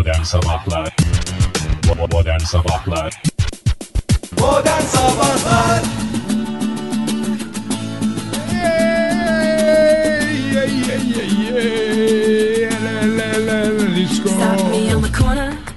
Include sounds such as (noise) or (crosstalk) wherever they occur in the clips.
Modern Sabahlar. Bo- Modern Sabahlar. Modern Sabahlar. Stop me on the corner.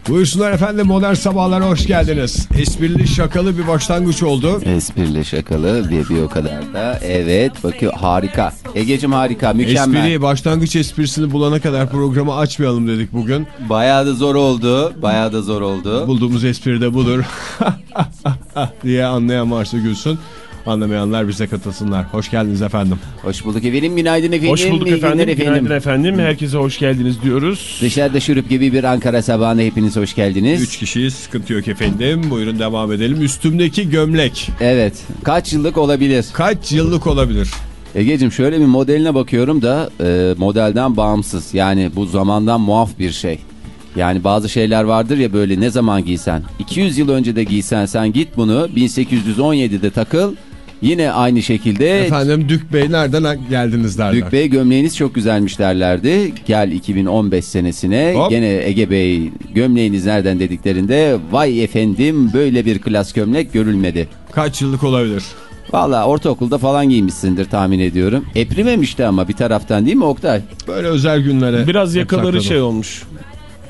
Buyursunlar efendim modern sabahlara hoş geldiniz. Esprili şakalı bir başlangıç oldu. Esprili şakalı ve bir o kadar da evet bakıyor harika. Egecim harika mükemmel. Espriyi başlangıç esprisini bulana kadar programı açmayalım dedik bugün. Bayağı da zor oldu. Bayağı da zor oldu. Bulduğumuz espri de budur. (laughs) diye anlayan varsa gülsün. Anlamayanlar bize katılsınlar. Hoş geldiniz efendim. Hoş bulduk efendim günaydın efendim. Hoş bulduk efendim. efendim. Günaydın efendim. Herkese hoş geldiniz diyoruz. Dışarıda şurup gibi bir Ankara sabahına hepiniz hoş geldiniz. Üç kişiyiz sıkıntı yok efendim. Buyurun devam edelim. Üstümdeki gömlek. Evet kaç yıllık olabilir? Kaç yıllık olabilir? Egecim şöyle bir modeline bakıyorum da e, modelden bağımsız. Yani bu zamandan muaf bir şey. Yani bazı şeyler vardır ya böyle ne zaman giysen. 200 yıl önce de giysen sen git bunu 1817'de takıl. Yine aynı şekilde Efendim Dük Bey nereden geldiniz derler. Dük Bey gömleğiniz çok güzelmiş derlerdi. Gel 2015 senesine Hop. gene Ege Bey gömleğiniz nereden dediklerinde vay efendim böyle bir klas gömlek görülmedi. Kaç yıllık olabilir? Valla ortaokulda falan giymişsindir tahmin ediyorum. Eprimemişti ama bir taraftan değil mi Oktay? Böyle özel günlere. Biraz yakaları şey olmuş.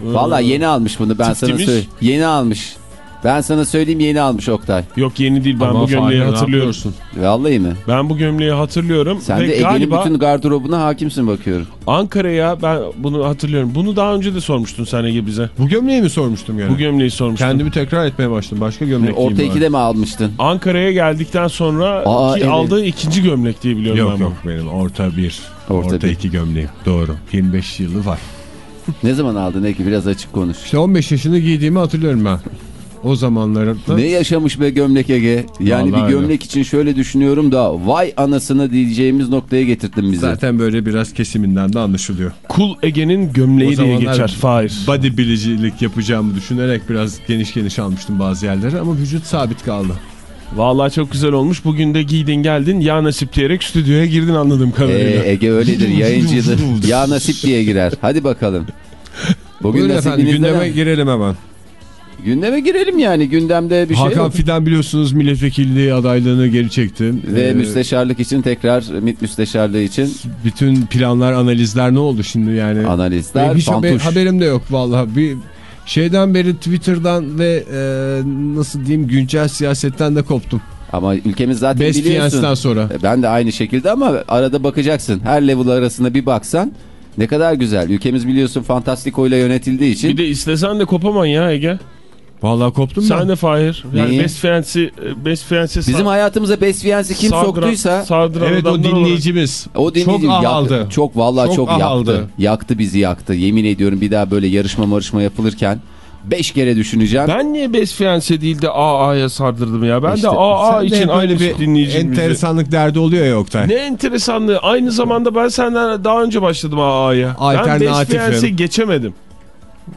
Valla yeni almış bunu ben sana Tiftimiş. söyleyeyim. Yeni almış. Ben sana söyleyeyim yeni almış Oktay. Yok yeni değil ben Ama bu gömleği Fahir, hatırlıyorum. Vallahi mi? Ben bu gömleği hatırlıyorum. Sen Ve de Ege'nin galiba bütün gardırobuna hakimsin bakıyorum. Ankara'ya ben bunu hatırlıyorum. Bunu daha önce de sormuştun sen Ege bize. Bu gömleği mi sormuştum yani? Bu gömleği sormuştun. Kendimi tekrar etmeye başladım. Başka gömlek Orta ikide mi almıştın? Ankara'ya geldikten sonra Aa, ki evet. aldığı ikinci gömlek diye biliyorum Yok ben bunu. yok benim orta bir. Orta Orta, bir. iki gömleğim. Doğru. 25 yılı var. Ne zaman aldın Ege biraz açık konuş. İşte 15 yaşını giydiğimi hatırlıyorum ben. O zamanlarda. Ne yaşamış be gömlek Ege? Yani Vallahi bir gömlek için şöyle düşünüyorum da vay anasını diyeceğimiz noktaya getirdin bizi. Zaten böyle biraz kesiminden de anlaşılıyor. Kul Ege'nin gömleği diye geçer. Fahir. Body bilicilik yapacağımı düşünerek biraz geniş geniş almıştım bazı yerlere ama vücut sabit kaldı. Vallahi çok güzel olmuş. Bugün de giydin geldin. Ya nasip diyerek stüdyoya girdin anladığım kadarıyla. Ee, Ege öyledir yayıncıdır. ya nasip diye girer. Hadi bakalım. Bugün Buyurun efendim gündeme ne? girelim hemen. Gündeme girelim yani. Gündemde bir şey Hakan. Fidan biliyorsunuz milletvekilliği adaylığını geri çekti. Ve Ee, müsteşarlık için tekrar MİT müsteşarlığı için bütün planlar analizler ne oldu şimdi yani? analizler Benim hiç haber- haberim de yok vallahi. Bir şeyden beri Twitter'dan ve e, nasıl diyeyim güncel siyasetten de koptum. Ama ülkemiz zaten Best biliyorsun. Sonra. E, Ben de aynı şekilde ama arada bakacaksın. Her level arasında bir baksan ne kadar güzel. Ülkemiz biliyorsun fantastikoyla yönetildiği için. Bir de istesen de kopaman ya Ege. Vallahi koptum Sen ben. de Fahir. Yani Neyi? Best Friends'i Best Friends'i Bizim hayatımıza Best Fiance'i kim sardıran- soktuysa sardıran Evet o dinleyicimiz. o dinleyici Çok ah yaktı. aldı. Çok vallahi çok, Çok yaktı. Yaktı bizi yaktı. Yemin ediyorum bir daha böyle yarışma marışma yapılırken 5 kere düşüneceğim. Ben niye Best Fiancé değil de AA'ya sardırdım ya? Ben İşte de AA Sen de için hep aynı bir dinleyicimizle. enteresanlık derdi oluyor ya Oktay. Ne enteresanlığı. Aynı zamanda ben senden daha önce başladım AA'ya. Ben. Best Fiancé geçemedim.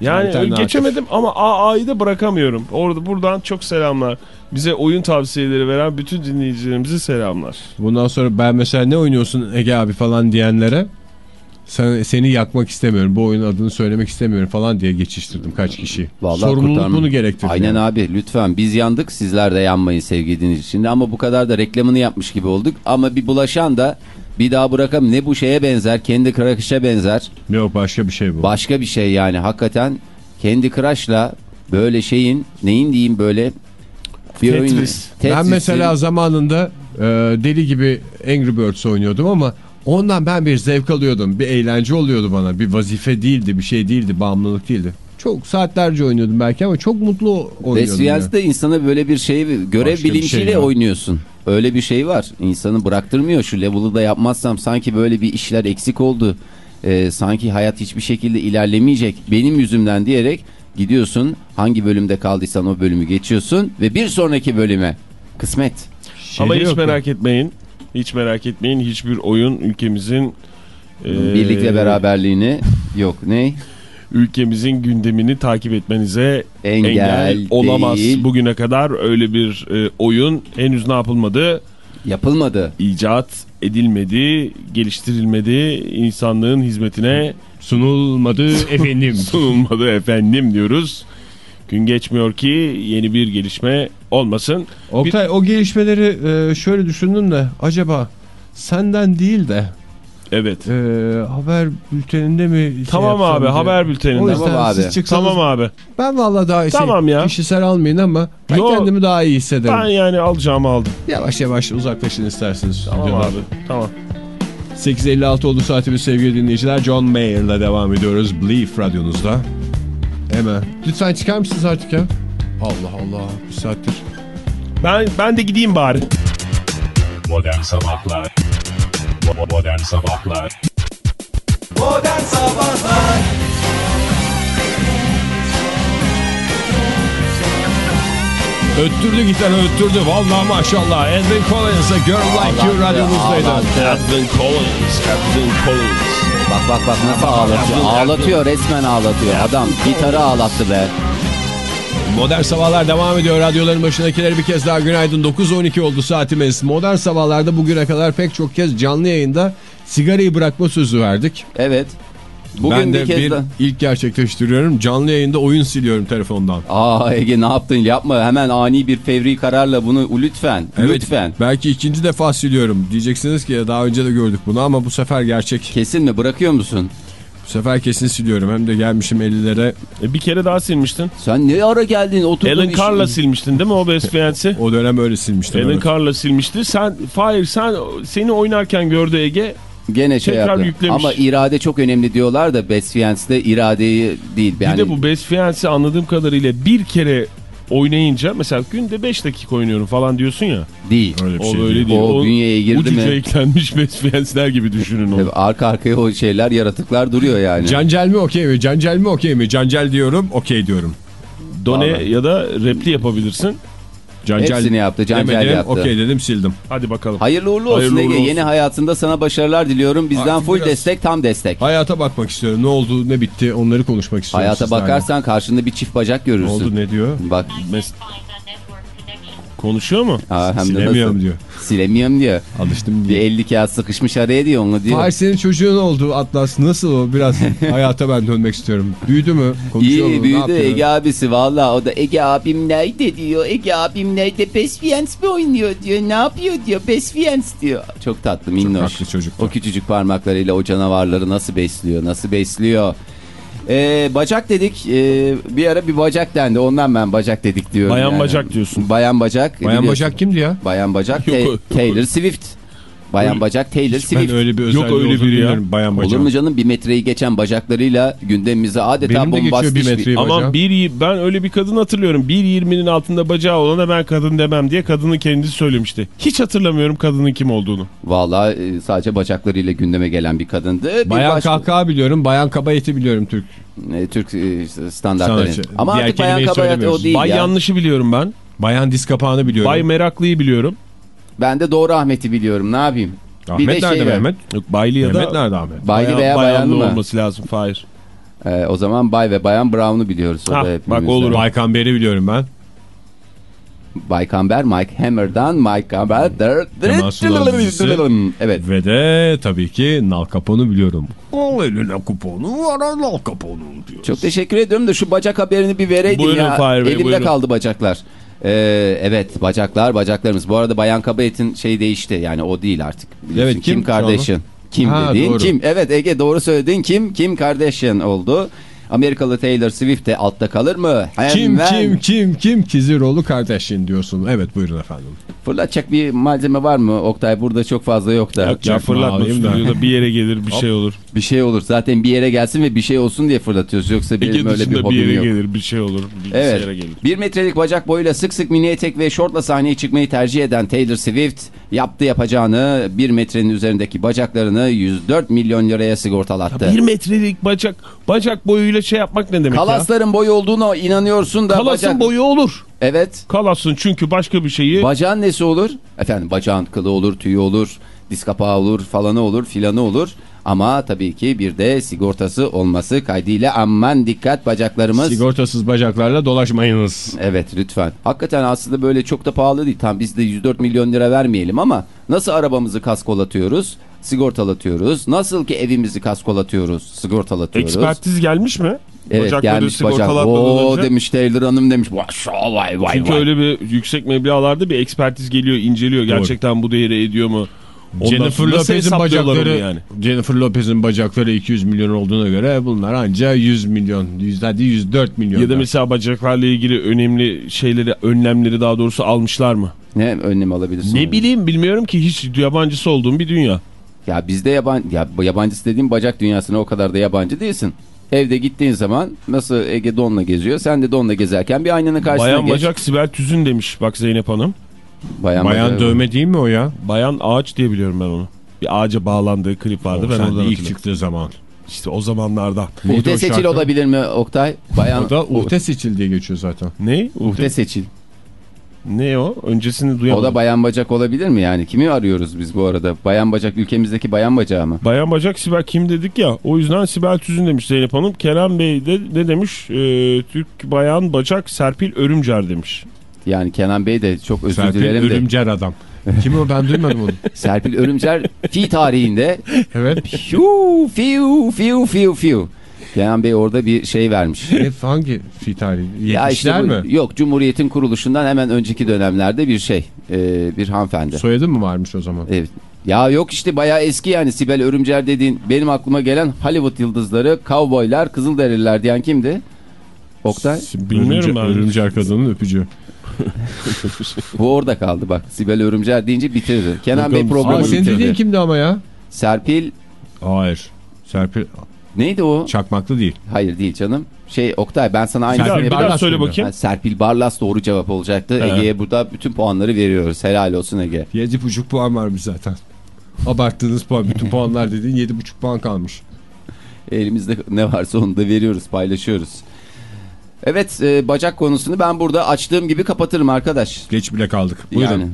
Yani geçemedim ama AA'yı da bırakamıyorum. Orada buradan çok selamlar. Bize oyun tavsiyeleri veren bütün dinleyicilerimize selamlar. Bundan sonra ben mesela ne oynuyorsun Ege abi falan diyenlere sen, seni yakmak istemiyorum. Bu oyunun adını söylemek istemiyorum falan diye geçiştirdim kaç kişi. Vallahi Sorumluluk kurtarma. bunu gerektirdi. Aynen yani. abi lütfen biz yandık sizler de yanmayın sevgili dinleyici. Şimdi ama bu kadar da reklamını yapmış gibi olduk. Ama bir bulaşan da bir daha bırakam ne bu şeye benzer kendi Crush'a benzer. Yok başka bir şey bu. Başka bir şey yani hakikaten kendi Crush'la böyle şeyin neyin diyeyim böyle bir Tetris. oyun. ben Tetris'in- mesela zamanında e, deli gibi Angry Birds oynuyordum ama ondan ben bir zevk alıyordum. Bir eğlence oluyordu bana. Bir vazife değildi, bir şey değildi, bağımlılık değildi. Çok saatlerce oynuyordum belki ama çok mutlu oynuyordum. yani. Fiance'de insana böyle bir şey görev Başka bir bilinciyle şey oynuyorsun. Öyle bir şey var. İnsanı bıraktırmıyor. Şu level'ı da yapmazsam sanki böyle bir işler eksik oldu. Ee, sanki hayat hiçbir şekilde ilerlemeyecek. Benim yüzümden diyerek gidiyorsun. Hangi bölümde kaldıysan o bölümü geçiyorsun ve bir sonraki bölüme kısmet. Şeyde ama hiç yok ya. merak etmeyin. Hiç merak etmeyin. Hiçbir oyun ülkemizin e, Birlik ve beraberliğini yok ne? Ülkemizin gündemini takip etmenize Engel engel, olamaz. değil. Bugüne kadar öyle bir e, oyun henüz ne yapılmadı? Yapılmadı. icat edilmedi, geliştirilmedi, insanlığın hizmetine Sunulmadı (laughs) efendim. Sunulmadı efendim diyoruz. Gün geçmiyor ki yeni bir gelişme olmasın. Oktay o gelişmeleri e, şöyle düşündüm de acaba senden değil de Evet. e, haber bülteninde mi şey Tamam abi diye. haber O bülteninde. yüzden Tamam siz abi. çıksanız Tamam abi. ben valla daha şey, Tamam ya. kişisel almayın ama ben Yo. kendimi daha iyi hissederim. Ben yani alacağımı aldım. Yavaş yavaş uzaklaşın isterseniz. Tamam abi. Tamam. 8.56 oldu saatimiz sevgili dinleyiciler. John Mayer'la devam ediyoruz. Belief radyonuzda. Hemen. Lütfen çıkar mısınız artık ya? Allah Allah. Bir saattir. Ben ben de gideyim bari. Modern Sabahlar Modern Sabahlar Modern Sabahlar Öttürdü gitar öttürdü. Vallahi maşallah. Edwin Collins, A Girl Like You radyonuzdaydı. Edwin Collins. Edwin Collins. Bak bak bak nasıl ağlatıyor. Ağlatıyor resmen ağlatıyor. Adam gitarı ağlattı be. Modern Sabahlar devam ediyor. Radyoların başındakileri bir kez daha günaydın. 9.12 oldu saatimiz. Modern Sabahlar'da bugüne kadar pek çok kez canlı yayında sigarayı bırakma sözü verdik. Evet. Bugün ben de bir kez bir daha. ilk gerçekleştiriyorum. Canlı yayında oyun siliyorum telefondan. Aa Ege ne yaptın yapma hemen ani bir fevri kararla bunu lütfen lütfen. Belki ikinci defa siliyorum. Diyeceksiniz ki daha önce de gördük bunu ama bu sefer gerçek. Kesin mi bırakıyor musun? Bu sefer kesin siliyorum. Hem de gelmişim 50'lere. E, bir kere daha silmiştin. Sen ne ara geldin oturdun Alan Carr'la silmiştin değil mi o Best Fiancé? O dönem öyle silmiştim. Alan. Carr'la silmişti. Sen Fahir sen seni oynarken gördü Ege. Gene şey Tekrar yaptı. yüklemiş. Ama irade çok önemli diyorlar da Best Fiance'de iradeyi değil. Yani Bir de bu Best Fiancé anladığım kadarıyla bir kere oynayınca mesela günde 5 dakika oynuyorum falan diyorsun ya. değil. Öyle bir O şey böyle değil. değil. O bünyeye girdi ucuca mi? eklenmiş (laughs) Best Fiancé'ler gibi düşünün onu. Tabii arka arkaya o şeyler yaratıklar duruyor yani. Cancel mi okey mi? Cancel mi okey mi? Cancel diyorum okey diyorum. Done Vallahi. ya da repli yapabilirsin. Cancel Hepsini yaptı, Cancel demedim, yaptı. Okey dedim sildim. Hadi bakalım. Hayırlı uğurlu olsun Hayırlı Ege. olsun. Yeni hayatında sana başarılar diliyorum. Bizden Artık full destek, tam destek. Hayata bakmak istiyorum. Ne oldu ne bitti onları konuşmak istiyorum. Hayata sizlerle. bakarsan karşında bir çift bacak Ne görürsün. oldu ne diyor? Bak Mes- Konuşuyor mu? ha, hem Silemiyorum nasıl? diyor. Silemiyorum diyor. Alıştım Bir diyor. 50 kağıt sıkışmış araya diyor onu diyor. Fahir senin çocuğun oldu Atlas. Nasıl o? Biraz hayata ben dönmek istiyorum. Büyüdü mü? Konuşuyor mu? İyi Ne büyüdü? Ege abisi valla o da Ege abim nerede diyor Ege abim nerede Best Fiance mi oynuyor diyor ne yapıyor diyor Best Fiance diyor Çok tatlı minnoş haklı çocuk. O küçücük parmaklarıyla o canavarları nasıl besliyor nasıl besliyor Ee, bacak dedik ee, bir ara bir bacak dendi ondan ben bacak dedik diyorum Bayan yani. bacak diyorsun. Bayan bacak Bayan biliyorsun. Bacak kimdi ya? Bayan bacak (laughs) Yok, Taylor Swift Bayan bacak Taylor Swift Ben öyle bir özelliği öyle biri ya. Bayan Bacak. Olur mu canım bir metreyi geçen bacaklarıyla gündemimize adeta Benim de geçiyor bombastik bir metreyi Ama bir ben öyle bir kadın hatırlıyorum. 1.20'nin altında bacağı olana ben kadın demem diye kadının kendisi söylemişti. Hiç hatırlamıyorum kadının kim olduğunu. Valla e, sadece bacaklarıyla gündeme gelen bir kadındı. Bir Bayan başka- kahkaha biliyorum. Bayan kaba eti biliyorum Türk. e, Türk e, standartları. Ama Diğer artık bayan kelimeyi kabahat o değil Bay ya. yanlışı biliyorum ben. Bayan diz kapağını biliyorum. Bay meraklıyı biliyorum. Ben de doğru Ahmet'i biliyorum ne yapayım. Ahmet bir de nerede şey. Mehmet? Yok baylı ya Mehmet da nerede Ahmet? Baylı bayan- veya bayanlı bayanlı mı? olması lazım Fahir. E, o zaman Bay ve Bayan Brown'u biliyoruz. O Hah, da bak olur. Bay Kamber'i biliyorum ben. Bay Kamber, Mike Hammer'dan Mike Sunal dizisi. Evet. Ve de tabii ki Nal Capone'u biliyorum. Al eline kuponu var Nal Capone diyor. Çok teşekkür ediyorum da şu bacak haberini bir vereydim Buyurun ya. Fahir Bey, Elimde buyurun. kaldı bacaklar. Ee, evet bacaklar bacaklarımız. Bu arada Bayan Kabaet'in şey değişti. Yani o değil artık. Biliyorsun, Evet, kim Kim? Kardashian. Kim Ha, dediğin doğru. kim? Evet Ege doğru söyledin. Kim? Kim Kardashian oldu. Amerikalı Taylor Swift de altta kalır mı? Kim Hemen kim kim kim Kiziroğlu kardeşin diyorsun. Evet buyurun efendim. Fırlatacak bir malzeme var mı Oktay? Burada çok fazla yok da. Yok ya çakma fırlatma alayım da. bir yere gelir bir şey olur. Bir şey olur. Zaten bir yere gelsin ve bir şey olsun diye fırlatıyoruz. Yoksa benim Ege öyle bir dışında bir hobim yere yok. gelir bir şey olur. Bilgisayara Evet. gelir. Bir metrelik bacak boyuyla sık sık mini etek ve şortla sahneye çıkmayı tercih eden Taylor Swift yaptı yapacağını bir metrenin üzerindeki bacaklarını 104 milyon liraya sigortalattı. Bir metrelik bacak bacak boyuyla şey yapmak ne demek ya? Kalasların boyu olduğuna inanıyorsun da Kalasın bacak... boyu olur. Evet. Kalasın çünkü başka bir şeyi Bacağın nesi olur? Efendim bacağın kılı olur, tüyü olur, diz kapağı olur, falanı olur, filanı olur. Ama tabii ki bir de sigortası olması kaydıyla aman dikkat bacaklarımız. Sigortasız bacaklarla dolaşmayınız. Evet lütfen. Hakikaten aslında böyle çok da pahalı değil. Tam biz de 104 milyon lira vermeyelim ama nasıl arabamızı kaskolatıyoruz? sigortalatıyoruz. Nasıl ki evimizi kaskolatıyoruz, sigortalatıyoruz. Ekspertiz gelmiş mi? Evet Bacakları gelmiş bacak. Oo demiş Taylor Hanım demiş. Vay vay Çünkü vay. öyle bir yüksek meblağlarda bir ekspertiz geliyor, inceliyor. Gerçekten bu değeri ediyor mu? Ondan Jennifer Lopez'in bacakları yani? Jennifer Lopez'in bacakları 200 milyon olduğuna göre bunlar anca 100 milyon, 100 hadi 104 milyon. Ya da mesela bacaklarla ilgili önemli şeyleri, önlemleri daha doğrusu almışlar mı? Ne önlem alabilirsin? Ne bileyim bilmiyorum ki hiç yabancısı olduğum bir dünya. Ya bizde yabancı, ya yabancısı dediğim bacak dünyasına o kadar da yabancı değilsin. Evde gittiğin zaman nasıl Ege donla geziyor sen de donla gezerken bir aynanın karşısına Bayan geç. bacak Sibel Tüzün demiş bak Zeynep Hanım. Bayan, Bayan bacak- dövme değil mi o ya? Bayan ağaç diye biliyorum ben onu. Bir ağaca bağlandığı klip vardı O ben de ilk çıktığı zaman. İşte o zamanlardan. Uhde o seçil şarkı? olabilir mi Oktay? Bayan O da Uhte Seçil diye geçiyor zaten. Ne? Uhde seçil. Ne o? Öncesini O duyamadım. da bayan bacak olabilir mi yani? Kimi arıyoruz biz bu arada? Bayan bacak ülkemizdeki bayan bacağı mı? Bayan Bacak Sibel kim dedik ya o yüzden Sibel Tüzün demiş Zeynep Hanım. Kerem Bey de ne demiş? Ee, Türk Bayan Bacak Serpil Örümcer demiş. Yani Kenan Bey de çok özür Serpil dilerim de. Örümcer adam. Kim o ben duymadım onu. (laughs) Serpil Örümcer fi tarihinde Evet. fiu fiu fiu fiu fiu. Kenan Bey orada bir şey vermiş. Hep hangi fi tarihi? Ya işte 70'ler bu- mi? Yok Cumhuriyet'in kuruluşundan hemen önceki dönemlerde bir şey. e, bir hanımefendi. Soyadı mı varmış o zaman? Evet. Ya yok işte bayağı eski yani Sibel Örümcer dediğin benim aklıma gelen Hollywood yıldızları, kovboylar, kızılderililer diyen kimdi? Oktay. Bilmiyorum Örümce, ben. Örümcer kadının öpücüğü. Bu orada kaldı bak. Sibel Örümcer deyince bitirdi. Kenan Bey Aa, programı senin bitirdi. dediğin kimdi ama ya? Serpil Hayır. Serpil neydi o? çakmaklı değil. Hayır değil canım. Şey Oktay ben sana aynı Serpil bir daha Barlas söyle bakayım. Ha, Serpil Barlas doğru cevap olacaktı. Evet. Ege'ye burada bütün puanları veriyoruz. Helal olsun Ege. 7,5 puan varmış zaten. Abarttığınız puan. Bütün puanlar dediğin 7,5 puan kalmış. Elimizde ne varsa onu da veriyoruz, paylaşıyoruz. Evet, e, bacak konusunu ben burada açtığım gibi kapatırım arkadaş. Geç bile kaldık. Buyurun. Yani.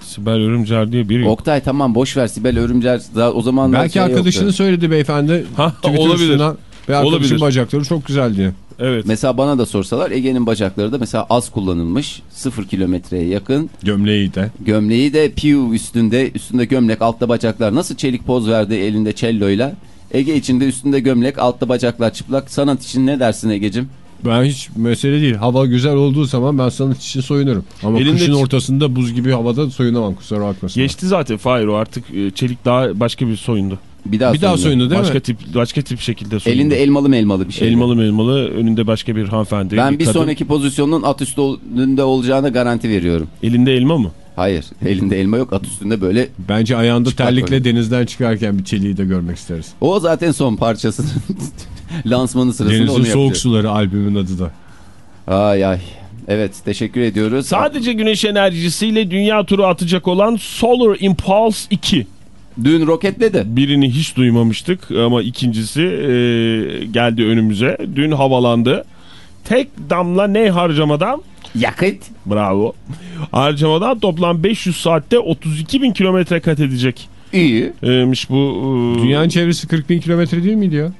Sibel Örümcer diye biri yok. Oktay tamam boş ver Sibel Örümcer daha o zaman Belki arkadaşını söyledi beyefendi. Ha, olabilir. üstünden. Ve arkadaşın Olabilir. bacakları çok güzel diye. Evet. Mesela bana da sorsalar Ege'nin bacakları da mesela az kullanılmış. 0 kilometreye yakın. Gömleği de. Gömleği de piu üstünde. Üstünde gömlek altta bacaklar. Nasıl çelik poz verdi elinde celloyla. Ege içinde üstünde gömlek altta bacaklar çıplak. Sanat için ne dersin Ege'cim? Ben hiç mesele değil. Hava güzel olduğu zaman ben sanat için soyunurum. Ama Elinde kışın ortasında buz gibi havada soyunamam kusura bakmasın. Geçti zaten Fahir o artık e, çelik daha başka bir soyundu. Bir daha, Bir daha soyundu. soyundu değil başka mi? tip başka tip şekilde soyundu. Elinde elmalı melmalı bir şey. elmalı melmalı önünde başka bir hanımefendi. Ben bir kadın. sonraki pozisyonun at üstünde olacağına garanti veriyorum. Elinde elma mı? Hayır elinde elma yok at üstünde böyle. Bence ayağında terlikle böyle. denizden çıkarken bir çeliği de görmek isteriz. O zaten son parçası. (laughs) (laughs) Lansmanı sırasında Denizin onu Soğuk yapacağız. Suları albümün adı da. Ay ay. Evet teşekkür ediyoruz. Sadece güneş enerjisiyle dünya turu atacak olan Solar Impulse 2. Dün roketledi. Birini hiç duymamıştık ama ikincisi e, geldi önümüze. Dün havalandı. Tek damla ne harcamadan? Yakıt. Bravo. Harcamadan toplam 500 saatte 32 bin kilometre kat edecek. İyi. Emiş bu. e, Dünyanın çevresi 40 bin kilometre değil miydi ya?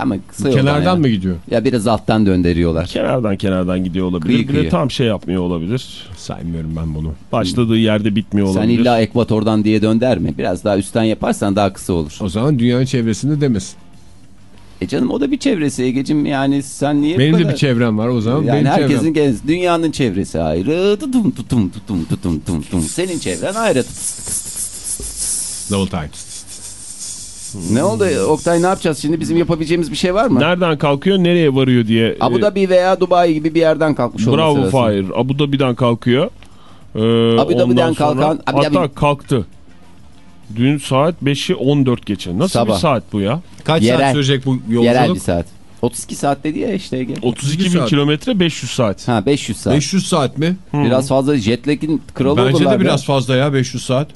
Ama kısa Kenardan ya. mı gidiyor? Ya biraz alttan döndürüyorlar. Kenardan kenardan gidiyor olabilir. Kıyı bir de kıyı. tam şey yapmıyor olabilir. Saymıyorum ben bunu. Başladığı yerde bitmiyor Sen olabilir. illa ekvatordan diye dönder mi? Biraz daha üstten yaparsan daha kısa olur. O zaman dünyanın çevresinde demesin. E canım o da bir çevresi Ege'cim yani sen niye Benim de kadar- bir çevrem var o zaman. Yani benim herkesin çevrem. gez, dünyanın çevresi ayrı. Tutum tutum tutum tutum tutum tutum. Senin çevren ayrı. Double time. Ne oldu Oktay ne yapacağız şimdi bizim yapabileceğimiz bir şey var mı? Nereden kalkıyor nereye varıyor diye. Abu e, Dhabi veya Dubai gibi bir yerden kalkmış olması Bravo lazım. Fahir. Abu Dhabi'den kalkıyor. Ee, Abu Dhabi'den kalkan- Abu Hatta Dhabi- kalktı. Dün saat 5'i 14 geçe. Nasıl Sabah. bir saat bu ya? Kaç Yerel. saat sürecek bu Yerel bir yolculuk? saat. 32 saat dedi ya işte Ege. 32 bin saat. kilometre 500 saat. Ha 500 saat. 500 saat mi? Biraz fazla jetlag'in kralı Bence oldular de ya. biraz fazla ya 500 saat.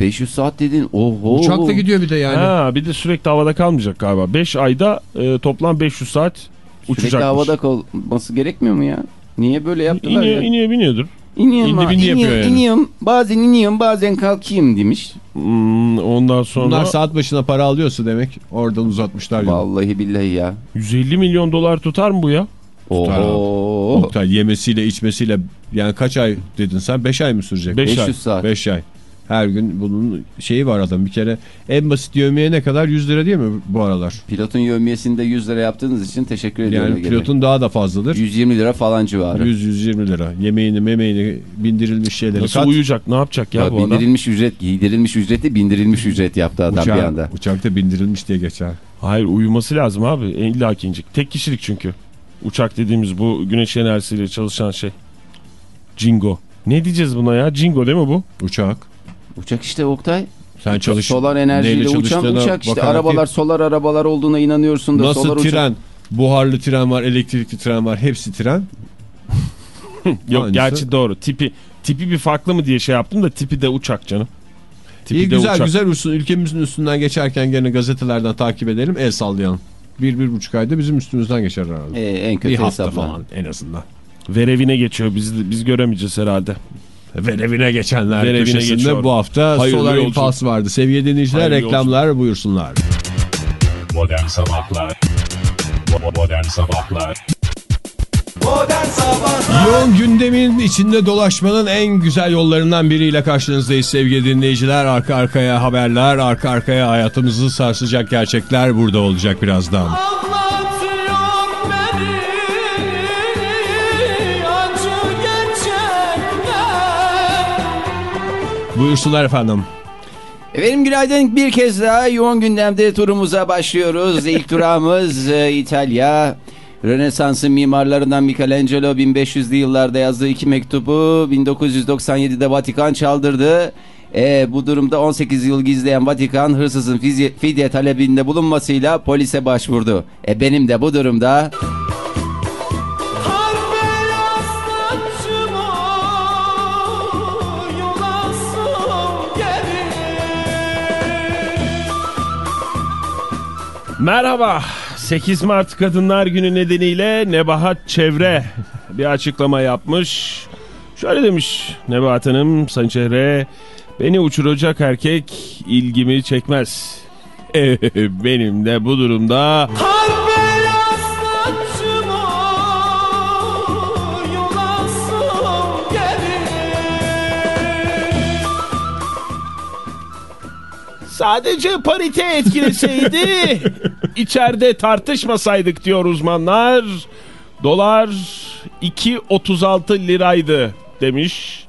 500 saat dedin. Oho. Uçakla gidiyor bir de yani. Ha, bir de sürekli havada kalmayacak galiba. 5 ayda e, toplam 500 saat Sürekli uçacakmış. havada kalması gerekmiyor mu ya? Niye böyle yaptılar İniyor, ya? iniyor biniyordur. İniyorum, indi bindi iniyorum, yani. iniyorum. Bazen iniyorum bazen kalkayım demiş. Hmm, ondan sonra Bunlar saat başına para alıyorsa demek oradan uzatmışlar yolu. Vallahi billahi ya. 150 milyon dolar tutar mı bu ya? Tutar Oho. Oktay yemesiyle içmesiyle yani kaç ay dedin sen 5 ay mı sürecek? Beş 500 ay. saat. 5 ay. Her gün bunun şeyi var adam bir kere en basit yövmeye ne kadar 100 lira değil mi bu aralar? Pilotun yövmiyesini de 100 lira yaptığınız için teşekkür ediyorum. Yani pilotun daha da fazladır. 120 lira falan civarı. 100-120 lira. Yemeğini memeğini bindirilmiş şeyleri Nasıl kat. uyuyacak ne yapacak ya, Ya bu adam? bindirilmiş ücret, giydirilmiş ücreti bindirilmiş ücret yaptı adam Uçağa- bir anda. Uçakta bindirilmiş diye geçer. Hayır uyuması lazım abi. İlla incik. Tek kişilik çünkü. Uçak dediğimiz bu güneş enerjisiyle çalışan şey. Jingo. Ne diyeceğiz buna ya? Jingo değil mi bu? Uçak. Uçak işte Oktay. Sen çalış. solar enerjiyle uçan uçak işte. Arabalar değil. solar arabalar olduğuna inanıyorsun da Nasıl solar tren? uçak. Buharlı tren var, elektrikli tren var. Hepsi tren. (laughs) Yok Aynısı. gerçi doğru. Tipi tipi bir farklı mı diye şey yaptım da tipi de uçak canım. Tipi İyi de güzel uçak. güzel uçsun. Ülkemizin üstünden geçerken gene gazetelerden takip edelim. El sallayalım. Bir, bir buçuk ayda bizim üstümüzden geçer herhalde. Ee, en kötü bir hafta falan en azından. Verevine geçiyor. Biz biz göremeyeceğiz herhalde. Verevine geçenler Verevine köşesinde geçiyor. bu hafta Hayırlı Solar. Impulse vardı. Sevgili dinleyiciler Hayırlı reklamlar buyursunlar. Modern Sabahlar Bo- Modern Sabahlar Modern Sabahlar Yoğun gündemin içinde dolaşmanın en güzel yollarından biriyle karşınızdayız sevgili dinleyiciler. Arka arkaya haberler, arka arkaya hayatımızı sarsacak gerçekler burada olacak birazdan. Buyursunlar efendim. Efendim günaydın bir kez daha yoğun gündemde turumuza başlıyoruz. (laughs) İlk durağımız e, İtalya. Rönesans'ın mimarlarından Michelangelo 1500'lü yıllarda yazdığı iki mektubu 1997'de Vatikan çaldırdı. E, bu durumda 18 yıl gizleyen Vatikan hırsızın fidye, fidye talebinde bulunmasıyla polise başvurdu. E benim de bu durumda Merhaba. 8 Mart Kadınlar Günü nedeniyle Nebahat Çevre bir açıklama yapmış. Şöyle demiş Nebahat Hanım, Sayın beni uçuracak erkek ilgimi çekmez. (laughs) Benim de bu durumda Kar sadece parite etkileseydi (laughs) içeride tartışmasaydık diyor uzmanlar. Dolar 2.36 liraydı demiş.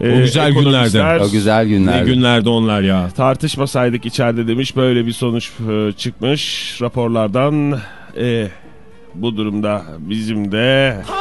O Ee, güzel günlerde. o güzel Ne günler. günlerde onlar ya. tartışmasaydık içeride demiş böyle bir sonuç e, çıkmış raporlardan E, bu durumda bizim de Kar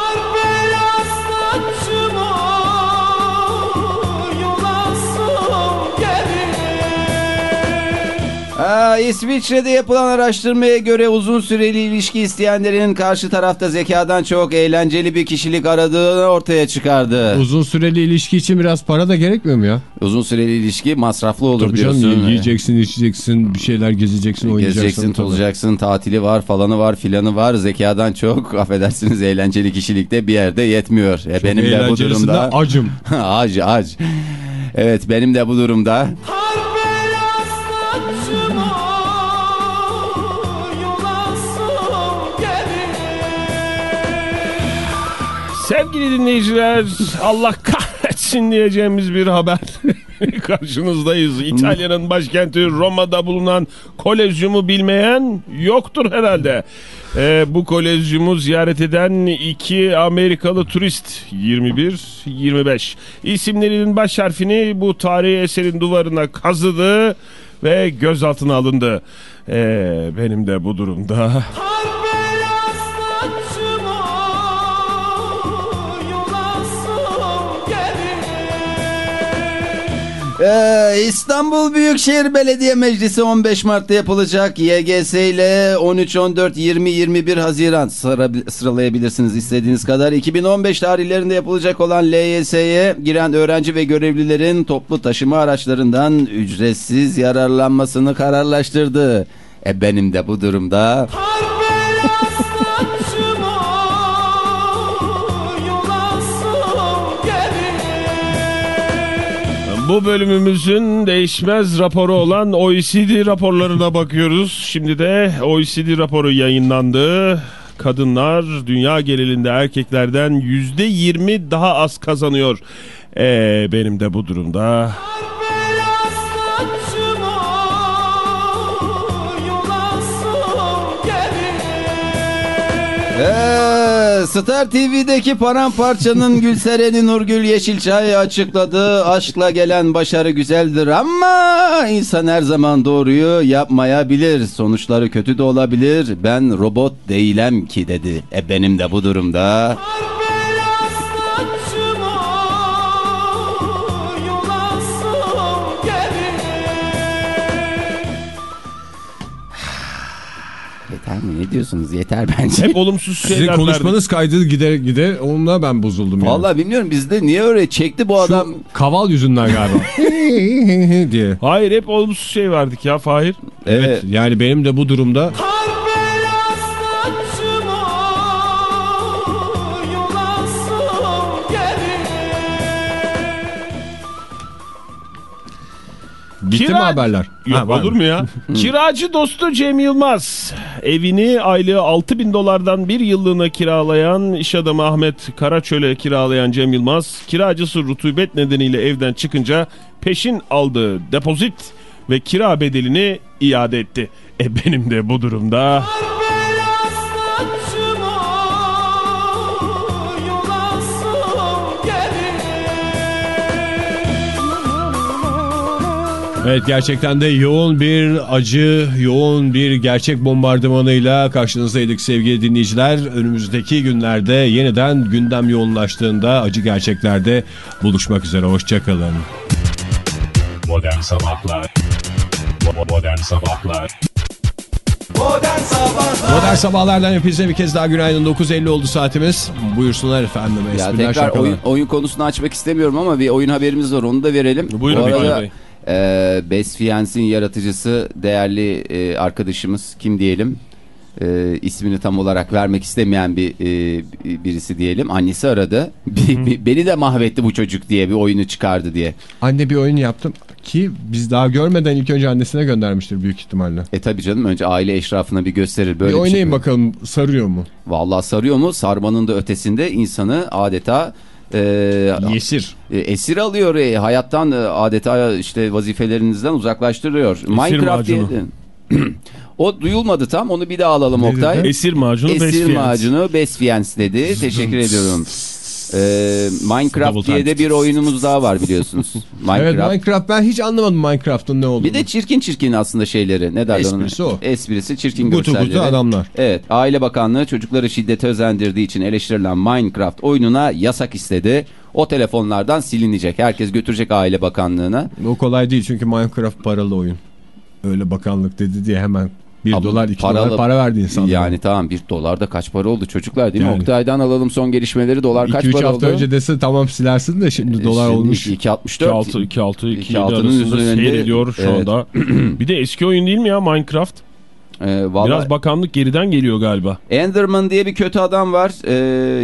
Aa, İsviçre'de yapılan araştırmaya göre uzun süreli ilişki isteyenlerin karşı tarafta zekadan çok eğlenceli bir kişilik aradığını ortaya çıkardı. Uzun süreli ilişki için biraz para da gerekmiyor mu ya? Uzun süreli ilişki masraflı olur Tabii canım diyorsun. yiyeceksin, içeceksin, bir şeyler gezeceksin, oynayacaksın. Gezeceksin, tozacaksın, tatili var, falanı var, filanı var. Zekadan çok, (laughs) affedersiniz eğlenceli kişilikte bir yerde yetmiyor. E benim de bu durumda... acım. (laughs) ac, ac. Evet, benim de bu durumda... Kar Sevgili dinleyiciler Allah kahretsin diyeceğimiz bir haber (laughs) karşınızdayız. İtalya'nın başkenti Roma'da bulunan kolezyumu bilmeyen yoktur herhalde. Ee, bu kolezyumu ziyaret eden iki Amerikalı turist 21-25 isimlerinin baş harfini bu tarihi eserin duvarına kazıdı ve gözaltına alındı. Ee, benim de bu durumda Kar Ee, İstanbul Büyükşehir Belediye Meclisi 15 Mart'ta yapılacak YGS ile 13, 14, 20, 21 Haziran sıra, sıralayabilirsiniz istediğiniz kadar. 2015 tarihlerinde yapılacak olan LYS'ye giren öğrenci ve görevlilerin toplu taşıma araçlarından ücretsiz yararlanmasını kararlaştırdı. E benim de bu durumda... Bu bölümümüzün değişmez raporu olan OECD raporlarına bakıyoruz. Şimdi de OECD raporu yayınlandı. Kadınlar dünya genelinde erkeklerden %20 daha az kazanıyor. Ee, benim de bu durumda... Eee Star TV'deki paramparçanın (laughs) Gülseren'i Nurgül Yeşilçay açıkladı. Aşkla gelen başarı güzeldir ama insan her zaman doğruyu yapmayabilir. Sonuçları kötü de olabilir. Ben robot değilim ki dedi. E benim de bu durumda. Beyaz Mi? Ne diyorsunuz? Yeter bence. Hep olumsuz Sizin şeyler verdik. konuşmanız kaydı gider gider onunla ben bozuldum yani. Vallahi bilmiyorum bizde niye öyle çekti bu Şu adam. kaval yüzünden galiba. (laughs) diye. Hayır hep olumsuz şey verdik ya Fahir. Evet. Yani benim de bu durumda Kar bitti mi Kira- haberler? Yok Ha, olur mu ya? (laughs) Kiracı dostu Cem Yılmaz evini aylığı 6000 bin dolardan bir yıllığına kiralayan iş adamı Ahmet Karaçöl'e kiralayan Cem Yılmaz kiracısı rutubet nedeniyle evden çıkınca peşin aldığı depozit ve kira bedelini iade etti. E benim de bu durumda Evet gerçekten de yoğun bir acı, yoğun bir gerçek bombardımanıyla karşınızdaydık sevgili dinleyiciler. Önümüzdeki günlerde yeniden gündem yoğunlaştığında acı gerçeklerde buluşmak üzere. Hoşçakalın. Modern Sabahlar Bo- Modern Sabahlar Modern sabahlardan hepinize bir kez daha günaydın. 9.50 oldu saatimiz. Buyursunlar efendim. Ya tekrar oyun, oyun konusunu açmak istemiyorum ama bir oyun haberimiz var onu da verelim. Buyurun Bu Bey arada Bey. E, Best Fiancé'nin yaratıcısı değerli e, arkadaşımız kim diyelim? E, ismini tam olarak vermek istemeyen bir e, birisi diyelim. Annesi aradı. (laughs) Bir- bir- beni de mahvetti bu çocuk diye bir oyunu çıkardı diye. Anne bir oyun yaptım ki biz daha görmeden ilk önce annesine göndermiştir büyük ihtimalle. E tabi canım önce aile eşrafına bir gösterir. Böyle bir bir oynayın şey. bakalım sarıyor mu? Vallahi sarıyor mu? Sarmanın da ötesinde insanı adeta e, Yesir. E, esir alıyor e, hayattan e, adeta işte vazifelerinizden uzaklaştırıyor. Minecraft diye macunu. (clears throat) o duyulmadı tam onu bir daha alalım Oktay. esir macunu Esir Best Fiancé. macunu Best Fiancé dedi. Teşekkür ediyorum. Ee, Minecraft Double diye de bir oyunumuz daha var biliyorsunuz. (laughs) Minecraft. Evet Minecraft ben hiç anlamadım Minecraft'ın ne olduğunu. Bir de çirkin çirkin aslında şeyleri. Ne derler ona? Esprisi o. Esprisi çirkin Gutu görselleri. gutu adamlar. Evet. Aile Bakanlığı çocukları şiddete özendirdiği için eleştirilen Minecraft oyununa yasak istedi. O telefonlardan silinecek. Herkes götürecek Aile Bakanlığı'na. O kolay değil çünkü Minecraft paralı oyun. Öyle bakanlık dedi diye hemen 1 Abi, dolar 2 paralı- dolar para verdi insanlar. Yani tamam bir dolar da kaç para oldu çocuklar değil mi? Yani. Oktay'dan alalım son gelişmeleri dolar kaç 2-3 para hafta oldu? önce dese tamam silersin de şimdi E, dolar şimdi olmuş. 2.64. 2.6 2.6 2 2.6'nın arasında seyrediyor şu Evet. anda. (clears throat) bir de eski oyun değil mi ya Minecraft? Ee, vallahi Biraz bakanlık geriden geliyor galiba. Enderman diye bir kötü adam var. Ee,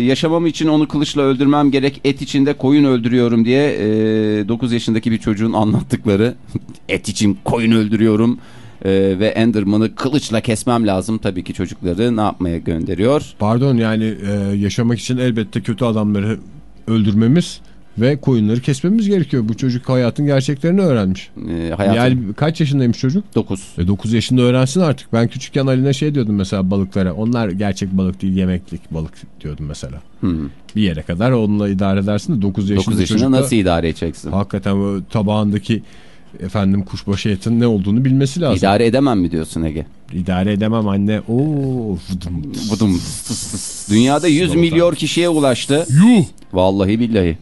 yaşamam için onu kılıçla öldürmem gerek. Et içinde koyun öldürüyorum diye ee, 9 yaşındaki bir çocuğun anlattıkları. (laughs) Et için koyun öldürüyorum. Ee, ve Enderman'ı kılıçla kesmem lazım. Tabii ki çocukları ne yapmaya gönderiyor? Pardon yani e, yaşamak için elbette kötü adamları öldürmemiz ve koyunları kesmemiz gerekiyor. Bu çocuk hayatın gerçeklerini öğrenmiş. Ee, hayatın Yani kaç yaşındaymış çocuk? 9. E 9 yaşında öğrensin artık. Ben küçükken Ali'ne şey diyordum mesela balıklara. Onlar gerçek balık değil yemeklik balık diyordum mesela. Hmm. Bir yere kadar onunla idare edersin de 9 yaşında 9 yaşında çocukla nasıl idare edeceksin? hakikaten o tabağındaki efendim kuşbaşı etin ne olduğunu bilmesi lazım. İdare, İdare edemem mi diyorsun Ege? edemem anne. Oo. vıdım. Vıdım. Dünyada 100 milyon kişiye ulaştı. Yuh! Vallahi billahi.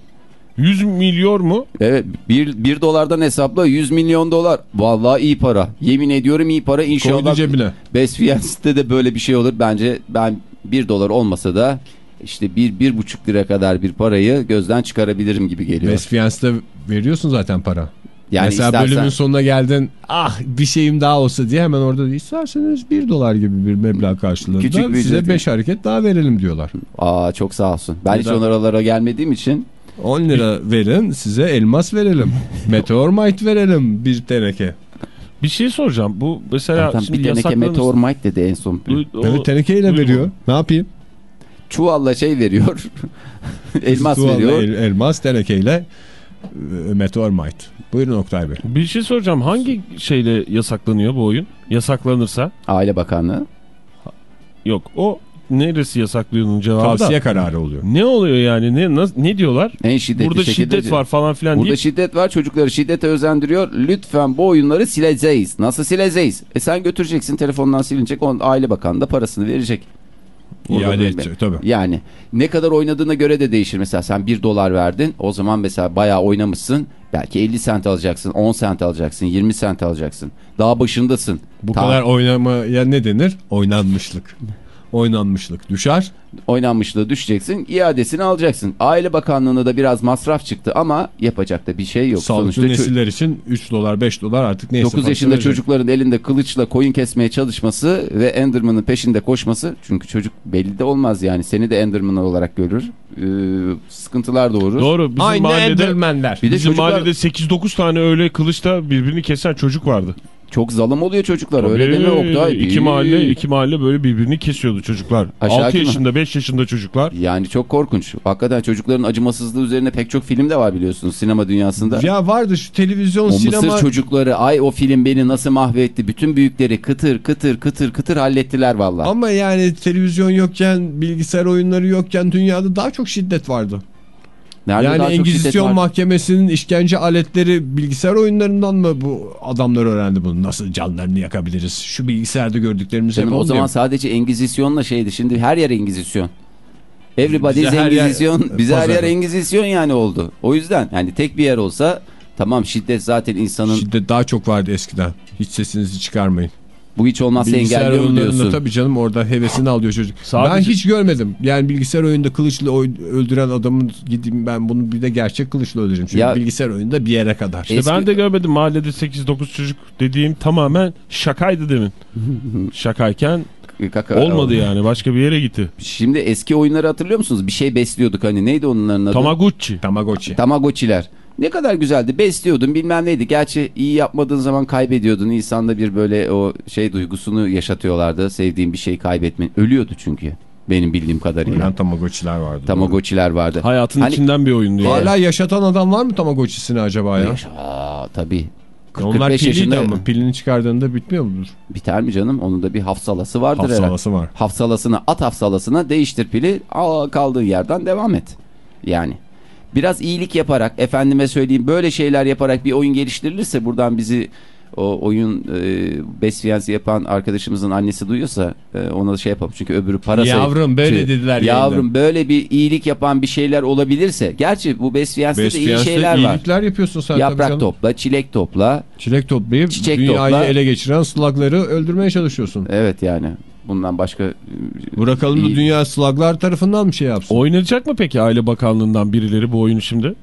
100 milyon mu? Evet bir, bir dolardan hesapla 100 milyon dolar. Vallahi iyi para. Yemin ediyorum iyi para. Koydu İnşallah cebine. Best Fiance'de de böyle bir şey olur. Bence ben bir dolar olmasa da işte bir, bir buçuk lira kadar bir parayı gözden çıkarabilirim gibi geliyor. Fiance'da veriyorsun zaten para. Yani Mesela istersen bölümün sonuna geldin ah bir şeyim daha olsa diye hemen orada. İsterseniz 1 dolar gibi bir meblağ karşılığında Küçük bir size ücret. 5 hareket daha verelim diyorlar. aa çok sağ olsun. Ben hiç Neden? oralara gelmediğim için 10 lira verin size elmas verelim. (laughs) Meteormite verelim bir teneke. Bir şey soracağım. Bu mesela zaten şimdi bir teneke meteormite dedi en son. Du- o- Evet tenekeyle veriyor. Ne yapayım? Çuvalla şey veriyor. (laughs) Elmas Tuğla veriyor. el- elmas tenekeyle e, meteormite. Buyurun Oktay Bey. Bir şey soracağım. Hangi şeyle yasaklanıyor bu oyun? Yasaklanırsa? Aile Bakanlığı. Yok. O neresi yasaklıyor onun cevabı Tavsiye da. kararı oluyor. Ne oluyor yani? Ne nas- ne diyorlar? En şiddetli Burada şekilde- şiddet var falan filan Burada değil. şiddet var çocukları şiddete özendiriyor. Lütfen bu oyunları sileceğiz. Nasıl sileceğiz? E sen götüreceksin telefondan silinecek. On, Aile Bakanı da parasını verecek. Edecek tabii. Yani ne kadar oynadığına göre de değişir. Mesela sen 1 dolar verdin. O zaman mesela bayağı oynamışsın. Belki 50 sent alacaksın, 10 sent alacaksın, 20 sent alacaksın. Daha başındasın. Bu Tamam. kadar oynamaya ne denir? Oynanmışlık. Oynanmışlık düşer. oynanmışlığı düşeceksin, iadesini alacaksın. Aile Bakanlığı'na da biraz masraf çıktı ama yapacak da bir şey yok. Sağlıklı Sonuçta nesiller için 3 dolar 5 dolar artık neyse. 9 parası yaşında verecek. çocukların elinde kılıçla koyun kesmeye çalışması ve Enderman'ın peşinde koşması çünkü çocuk belli de olmaz yani seni de Enderman olarak görür. Ee, sıkıntılar doğurur. Doğru. Bizim Aynı mahallede Enderman'ler. Bir de Bizim çocuklar mahallede 8-9 tane öyle kılıçta birbirini kesen çocuk vardı. Çok zalim oluyor çocuklar öyle Tabii, deme Oktay. İki mahalle, iki mahalle böyle birbirini kesiyordu çocuklar. Aşağı 6 kim? yaşında 5 yaşında çocuklar. Yani çok korkunç. Hakikaten çocukların acımasızlığı üzerine pek çok film de var biliyorsunuz sinema dünyasında. Ya vardı şu televizyon o sinema. Mısır çocukları ay o film beni nasıl mahvetti. Bütün büyükleri kıtır kıtır kıtır kıtır hallettiler vallahi. Ama yani televizyon yokken, bilgisayar oyunları yokken dünyada daha çok şiddet vardı. Nerede yani Engizisyon mahkemesinin işkence aletleri bilgisayar oyunlarından mı bu adamlar öğrendi bunu? Nasıl canlarını yakabiliriz? Şu bilgisayarda gördüklerimizi Canım, o zaman sadece Engizisyon'la şeydi. Şimdi her yer Engizisyon. Everybody's Bize her yer Engizisyon. (laughs) Bize her yer. Engizisyon yani oldu. O yüzden yani tek bir yer olsa tamam şiddet zaten insanın Şiddet daha çok vardı eskiden. Hiç sesinizi çıkarmayın. Bu hiç olmazsa Bilgisayar engelliyor diyorsun. tabii canım orada hevesini alıyor çocuk. Sadece- Ben hiç görmedim. Yani bilgisayar oyunda kılıçla öldüren adamın gideyim ben bunu bir de gerçek kılıçla öldüreceğim. Çünkü Ya- bilgisayar oyunda bir yere kadar. Eski- İşte ben de görmedim mahallede 8-9 çocuk dediğim tamamen şakaydı demin. (laughs) Şakayken Kaka- olmadı yani başka bir yere gitti. Şimdi eski oyunları hatırlıyor musunuz? Bir şey besliyorduk hani neydi onların adı? Tamagotchi. Tamagotchi. Tamagotchi'ler. Ne kadar güzeldi. Besliyordun bilmem neydi. Gerçi iyi yapmadığın zaman kaybediyordun. İnsanda bir böyle o şey duygusunu yaşatıyorlardı. Sevdiğin bir şey kaybetme. Ölüyordu çünkü. Benim bildiğim kadarıyla. Ölen Tamagotchi'ler vardı. Tamagotchi'ler vardı. Hayatın Hani- içinden bir oyun diyor. Hala yaşatan adam var mı Tamagotchi'sini acaba ya? Aa, tabii. Onlar 45 piliydi yaşında ama pilini çıkardığında bitmiyor mudur? biter mi canım? Onun da bir hafsalası vardır herhalde. Hafsalası var. Hafsalasına at hafsalasına değiştir pili. Aa, kaldığı yerden devam et. Yani biraz iyilik yaparak efendime söyleyeyim böyle şeyler yaparak bir oyun geliştirilirse buradan bizi o oyun e, best fiancé yapan arkadaşımızın annesi duyuyorsa e, ona şey yapalım. Çünkü öbürü para Yavrum, böyle Şey, dediler Yavrum yayında. böyle bir iyilik yapan bir şeyler olabilirse. Gerçi bu Best de iyi şeyler var. iyilikler yapıyorsun sen Yaprak topla, çilek topla. Çilek toplayıp Çiçek dünyayı topla. ele geçiren slugları öldürmeye çalışıyorsun. Evet yani. Bundan başka e, Bırakalım da İyi. dünya sluglar tarafından bir şey yapsın. Oynayacak mı peki Aile Bakanlığı'ndan birileri bu oyunu şimdi?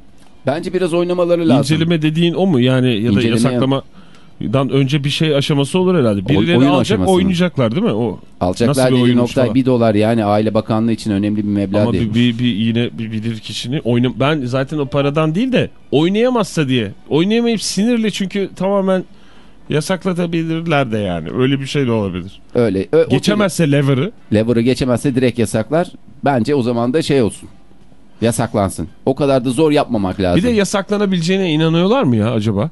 bence biraz oynamaları lazım. İnceleme dediğin o mu? Yani ya da İnceleme yasaklamadan önce bir şey aşaması olur herhalde. Birileri oyun alacak aşaması mı? oynayacaklar değil mi? O Alacaklar bir Oktay falan? 1 dolar yani Aile Bakanlığı için önemli bir meblağ Ama değil. bir, bir, bir yine bir bilir kişinin oyna ben zaten o paradan değil de oynayamazsa diye oynayamayıp sinirli çünkü tamamen yasaklatabilirler de yani öyle bir şey de olabilir. Öyle. Ö, Geçemezse lever'ı Lever'ı geçemezse direkt yasaklar. Bence o zaman da şey olsun. Yasaklansın. O kadar da zor yapmamak lazım. bir de yasaklanabileceğine inanıyorlar mı ya acaba?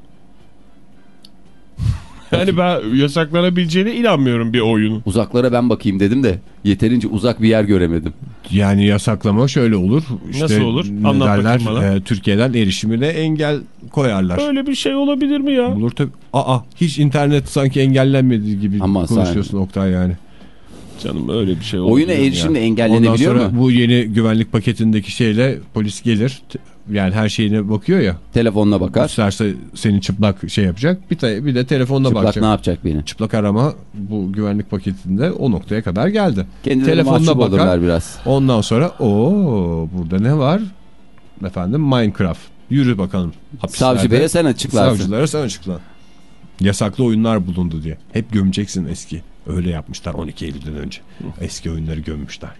Yani ben yasaklanabileceğine inanmıyorum bir oyunun. Uzaklara ben bakayım dedim de yeterince uzak bir yer göremedim. Yani yasaklama şöyle olur. İşte Nasıl olur? Anlat derler? bana. E, Türkiye'den erişimine engel koyarlar. Öyle bir şey olabilir mi ya? Olur tabii. Aa hiç internet sanki engellenmedi gibi Ama konuşuyorsun Oktay yani. Canım öyle bir şey olabilir Oyuna mi erişim de ya? engellenebiliyor Ondan sonra mu? bu yeni güvenlik paketindeki şeyle polis gelir. Yani her şeyine bakıyor ya. Telefonuna bakar. İsterse seni çıplak şey yapacak. Bir, bir de telefonla Çıplak bakacak. ne yapacak beni? Çıplak arama bu güvenlik paketinde o noktaya kadar geldi. Kendileri Telefonuna bakar. biraz. Ondan sonra o burada ne var? Efendim Minecraft. Yürü bakalım. Hapislerde Savcı Bey'e sen açıklarsın. Savcılara sen açıkla. Yasaklı oyunlar bulundu diye. Hep gömeceksin eski. Öyle yapmışlar 12 Eylül'den önce. Eski oyunları gömmüşler.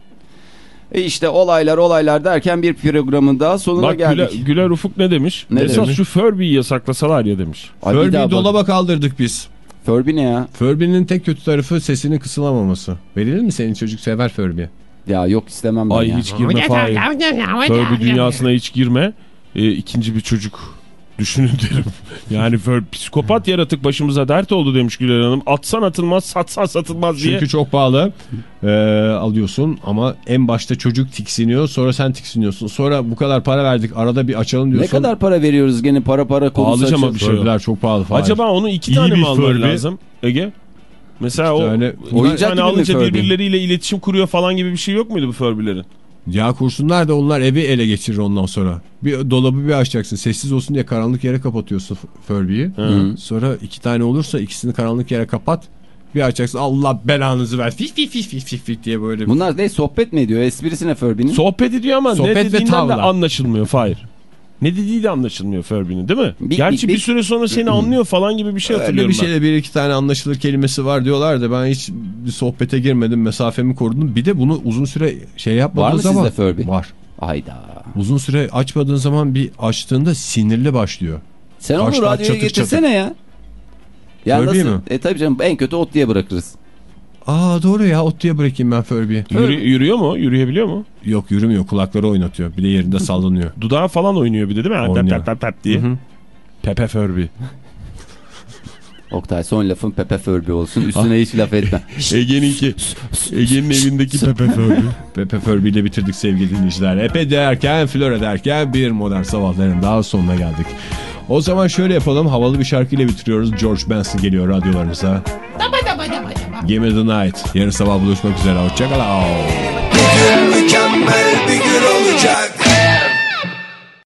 E işte olaylar olaylar derken bir programın daha sonuna Bak geldik. Güler, Güler Ufuk ne demiş? Ne Esas demiş? şu Furby'yi yasaklasalar ya demiş. Furby'yi dolaba kaldırdık biz. Furby ne ya? Furby'nin tek kötü tarafı sesinin kısılamaması. Verilir mi senin çocuk sever Furby? Ya yok istemem ben Ay ya. hiç girme Fahir. Furby dünyasına hiç girme. Ee, ikinci bir çocuk Düşünün derim. (laughs) Yani Fur, psikopat yaratık başımıza dert oldu demiş Güler Hanım. Atsan atılmaz, satsan satılmaz diye. Çünkü çok pahalı Ee, alıyorsun ama en başta çocuk tiksiniyor sonra sen tiksiniyorsun. Sonra bu kadar para verdik arada bir açalım Ne diyorsun. kadar para veriyoruz gene para para konusu Pahalıca ama açıyoruz. bir şey. Furby'ler çok pahalı. Fahir. Acaba onu iki İyi tane mi almaları lazım Ege? Mesela o tane- iki Oyuncak tane alınca birbirleriyle iletişim kuruyor falan gibi bir şey yok muydu bu Furby'lerin? Ya kursunlar da onlar evi ele geçirir ondan sonra. Bir dolabı bir açacaksın. Sessiz olsun diye karanlık yere kapatıyorsun Furby'yi. Sonra iki tane olursa ikisini karanlık yere kapat. Bir açacaksın Allah belanızı ver. Fif fif fif fif fif diye böyle. Bunlar ne sohbet mi ediyor? Esprisi ne Furby'nin? Sohbet ediyor ama Sohbet ve ne dediğinden de tavla. anlaşılmıyor Fahir. Ne dediği de anlaşılmıyor Furby'nin değil mi? Bik, Gerçi bir bik. süre sonra seni anlıyor falan gibi bir şey Öyle hatırlıyorum bir şeyde bir iki tane anlaşılır kelimesi var diyorlar da ben hiç bir sohbete girmedim mesafemi korudum. Bir de bunu uzun süre şey yapmadığın Var mı zaman. sizde Furby? Var. Ayda. Uzun süre açmadığın zaman bir açtığında sinirli başlıyor. Sen onu radyoya çatır getirsene ya. Ya Furby nasıl? mi? E tabii canım en kötü ot diye bırakırız. Aa doğru ya ot diye bırakayım ben Furby'yi. Yürü- yürüyor mu? Yürüyebiliyor mu? Yok yürümüyor kulakları oynatıyor. Bir de yerinde sallanıyor. (laughs) Dudağı falan oynuyor bir de değil mi? Oynuyor. Tap tap tap diye. Hı hı. Pepe Furby. Oktay son lafın Pepe Furby olsun. Üstüne hiç laf etme. (laughs) Ege'ninki. Ege'nin evindeki Pepe Furby. Pepe Furby ile bitirdik sevgili dinleyiciler. Epe derken, flora derken bir modern sabahların daha sonuna geldik. O zaman şöyle yapalım. Havalı bir şarkıyla bitiriyoruz. George Benson geliyor radyolarınıza. Give me the night. Yarın sabah buluşmak üzere. Hoşçakalın. Mükemmel bir gün olacak